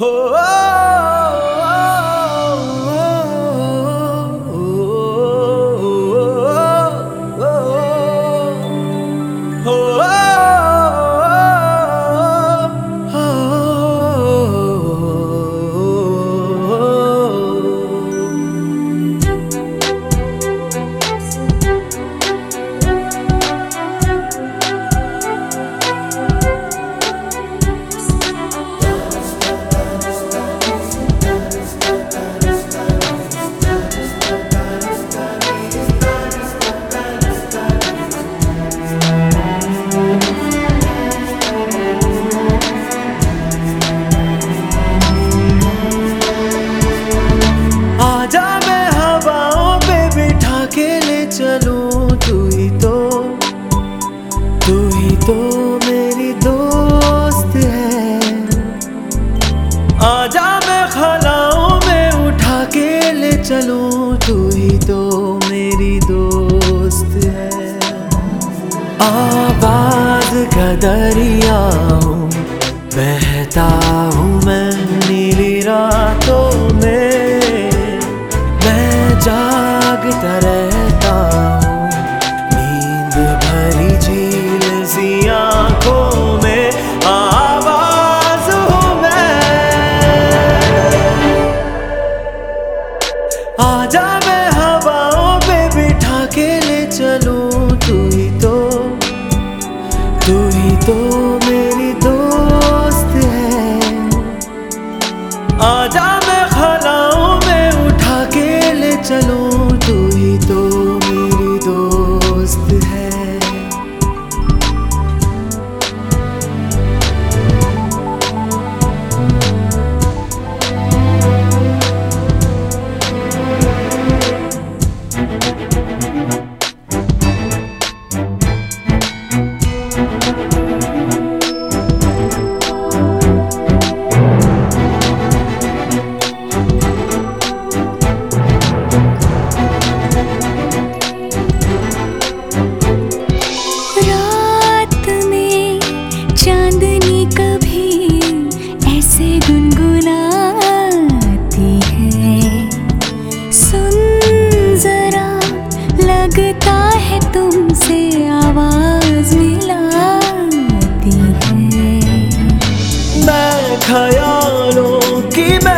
Oh, oh. oh. आबाद का दरिया हूँ, बहता हूँ मैं नीली रातों में। मैं जागता रहता हूँ, नींद भरी झील सी आँखों में। आवाज़ हूँ मैं। आजा मैं हवाओं पे बिठा के ले चलूँ। आजा मैं खलाओं में उठा के ले चलूँ। ख्यालों की मैं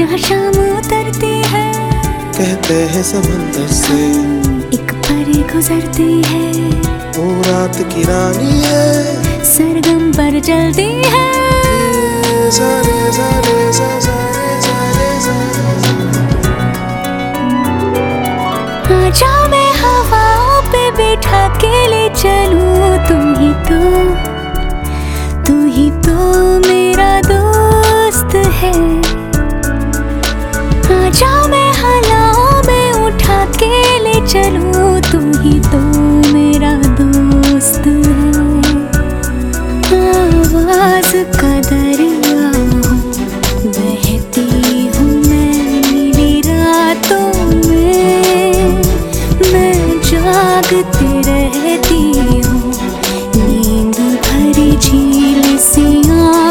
जहाँ शाम उतरती है। कहते हैं समंदर से। एक परी गुजरती है। वो रात की रानी है। सरगम पर जलती है। जा मैं हवाओं पे बैठा के ले चलूँ तुम्हें हूँ रातों में। जागती रहती हूँ नींद भरी झील सिया